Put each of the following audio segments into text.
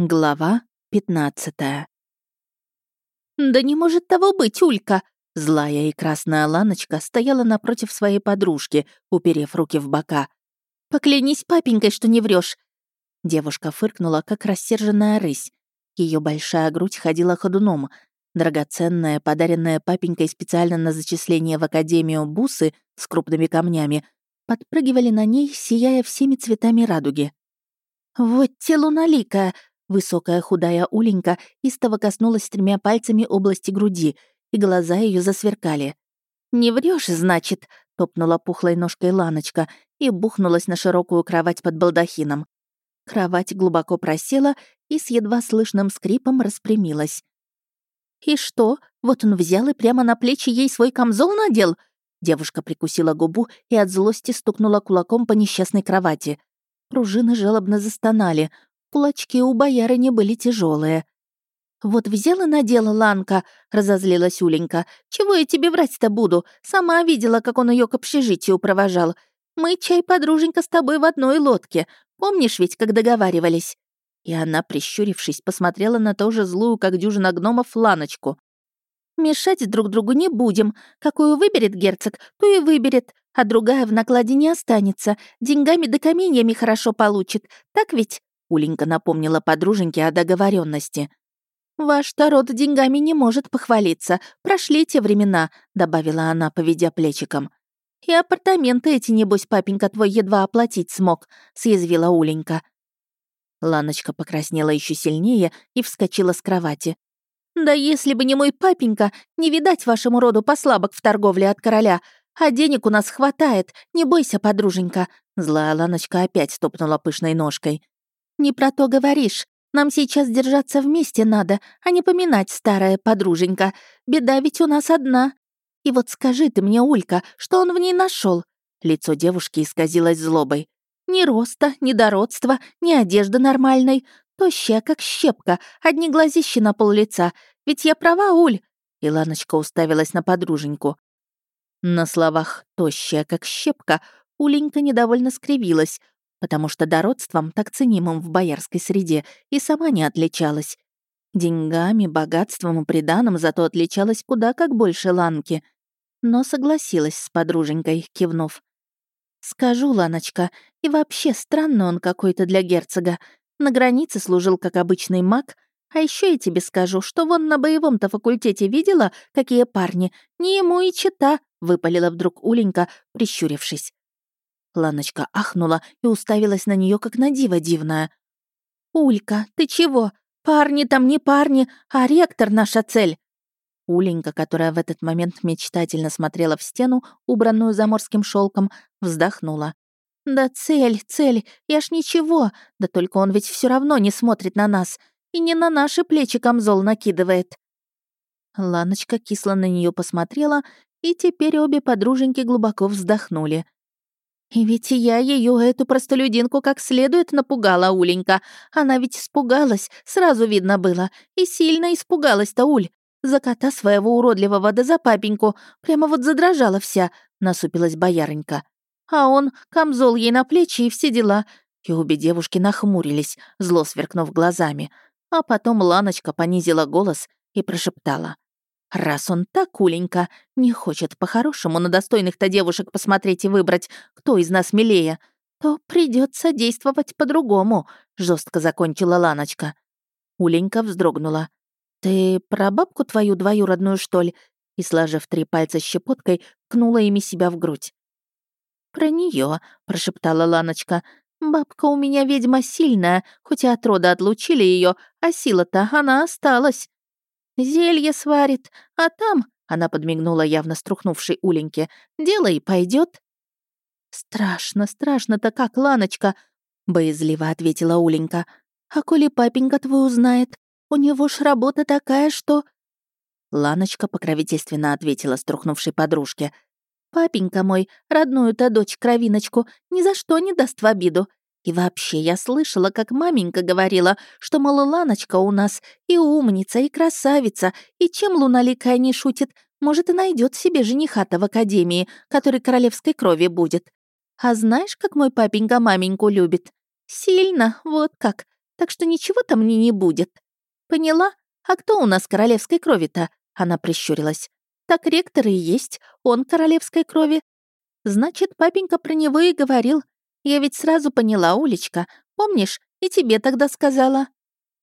Глава 15 «Да не может того быть, Улька!» Злая и красная Ланочка стояла напротив своей подружки, уперев руки в бока. «Поклянись папенькой, что не врешь. Девушка фыркнула, как рассерженная рысь. Ее большая грудь ходила ходуном. Драгоценная, подаренная папенькой специально на зачисление в академию бусы с крупными камнями, подпрыгивали на ней, сияя всеми цветами радуги. «Вот телу налика!» Высокая худая Уленька истово коснулась тремя пальцами области груди, и глаза ее засверкали. «Не врешь, значит?» — топнула пухлой ножкой Ланочка и бухнулась на широкую кровать под балдахином. Кровать глубоко просела и с едва слышным скрипом распрямилась. «И что? Вот он взял и прямо на плечи ей свой камзол надел?» Девушка прикусила губу и от злости стукнула кулаком по несчастной кровати. Пружины жалобно застонали, Кулачки у боярыни были тяжелые. «Вот взяла надела Ланка», — разозлилась Уленька. «Чего я тебе врать-то буду? Сама видела, как он ее к общежитию провожал. Мы, чай, подруженька, с тобой в одной лодке. Помнишь ведь, как договаривались?» И она, прищурившись, посмотрела на тоже злую, как дюжина гномов, Ланочку. «Мешать друг другу не будем. Какую выберет герцог, то и выберет, а другая в накладе не останется. Деньгами да каменьями хорошо получит. Так ведь?» Уленька напомнила подруженьке о договоренности. «Ваш-то деньгами не может похвалиться. Прошли те времена», — добавила она, поведя плечиком. «И апартаменты эти, небось, папенька твой едва оплатить смог», — съязвила Уленька. Ланочка покраснела еще сильнее и вскочила с кровати. «Да если бы не мой папенька, не видать вашему роду послабок в торговле от короля, а денег у нас хватает, не бойся, подруженька». Злая Ланочка опять стопнула пышной ножкой. «Не про то говоришь. Нам сейчас держаться вместе надо, а не поминать старая подруженька. Беда ведь у нас одна. И вот скажи ты мне, Улька, что он в ней нашел? Лицо девушки исказилось злобой. Ни роста, ни дородства, ни одежды нормальной. Тощая, как щепка, одни глазищи на пол лица. Ведь я права, Уль?» Иланочка уставилась на подруженьку. На словах «тощая, как щепка» Уленька недовольно скривилась, потому что дородством, так ценимым в боярской среде, и сама не отличалась. Деньгами, богатством и приданым зато отличалась куда как больше Ланки. Но согласилась с подруженькой, кивнув. «Скажу, Ланочка, и вообще странно он какой-то для герцога. На границе служил как обычный маг, а еще я тебе скажу, что вон на боевом-то факультете видела, какие парни. Не ему и чита», — выпалила вдруг Уленька, прищурившись. Ланочка ахнула и уставилась на нее как на диво дивное. «Улька, ты чего? Парни там не парни, а ректор наша цель!» Уленька, которая в этот момент мечтательно смотрела в стену, убранную заморским шелком, вздохнула. «Да цель, цель, я ж ничего, да только он ведь все равно не смотрит на нас и не на наши плечи камзол накидывает». Ланочка кисло на нее посмотрела, и теперь обе подруженьки глубоко вздохнули. И ведь я ее, эту простолюдинку, как следует напугала, Уленька. Она ведь испугалась, сразу видно было. И сильно испугалась-то, Уль. За кота своего уродливого да за папеньку. Прямо вот задрожала вся, насупилась боярынька. А он камзол ей на плечи и все дела. И обе девушки нахмурились, зло сверкнув глазами. А потом Ланочка понизила голос и прошептала. Раз он так, Уленька, не хочет по-хорошему на достойных-то девушек посмотреть и выбрать, кто из нас милее, то придется действовать по-другому», — жестко закончила Ланочка. Уленька вздрогнула. «Ты про бабку твою двоюродную, что ли?» И, сложив три пальца щепоткой, кнула ими себя в грудь. «Про нее, прошептала Ланочка. «Бабка у меня ведьма сильная, хоть и от рода отлучили ее, а сила-то она осталась. Зелье сварит, а там, она подмигнула явно струхнувшей Уленьке, дело и пойдет. Страшно, страшно-то как, Ланочка, боязливо ответила Уленька. А коли папенька твой узнает, у него ж работа такая, что... Ланочка покровительственно ответила струхнувшей подружке. «Папенька мой, родную-то дочь кровиночку, ни за что не даст в обиду. И вообще, я слышала, как маменька говорила, что, мол, Ланочка у нас и умница, и красавица, и чем луналикая не шутит, может, и найдет себе жениха-то в академии, который королевской крови будет. А знаешь, как мой папенька маменьку любит? Сильно, вот как. так что ничего-то мне не будет. Поняла? А кто у нас королевской крови-то? Она прищурилась. Так ректор и есть, он королевской крови. Значит, папенька про него и говорил. Я ведь сразу поняла, Улечка. Помнишь, и тебе тогда сказала.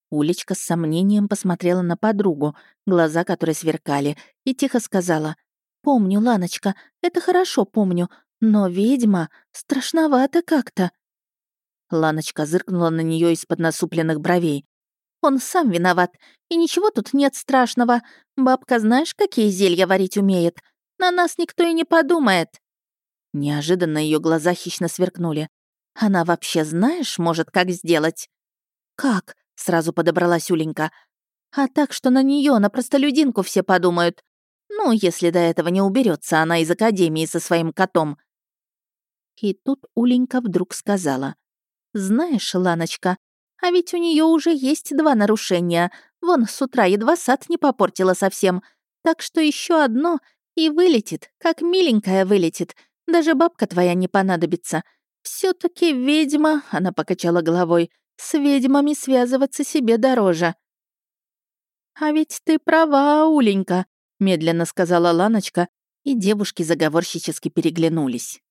Улечка с сомнением посмотрела на подругу, глаза которой сверкали, и тихо сказала. «Помню, Ланочка, это хорошо помню, но ведьма страшновато как-то». Ланочка зыркнула на нее из-под насупленных бровей. «Он сам виноват, и ничего тут нет страшного. Бабка знаешь, какие зелья варить умеет? На нас никто и не подумает». Неожиданно ее глаза хищно сверкнули. «Она вообще знаешь, может, как сделать?» «Как?» — сразу подобралась Уленька. «А так, что на нее, на простолюдинку все подумают. Ну, если до этого не уберется она из академии со своим котом». И тут Уленька вдруг сказала. «Знаешь, Ланочка, а ведь у нее уже есть два нарушения. Вон, с утра едва сад не попортила совсем. Так что еще одно и вылетит, как миленькая вылетит. Даже бабка твоя не понадобится. все таки ведьма», — она покачала головой, «с ведьмами связываться себе дороже». «А ведь ты права, Уленька», — медленно сказала Ланочка, и девушки заговорщически переглянулись.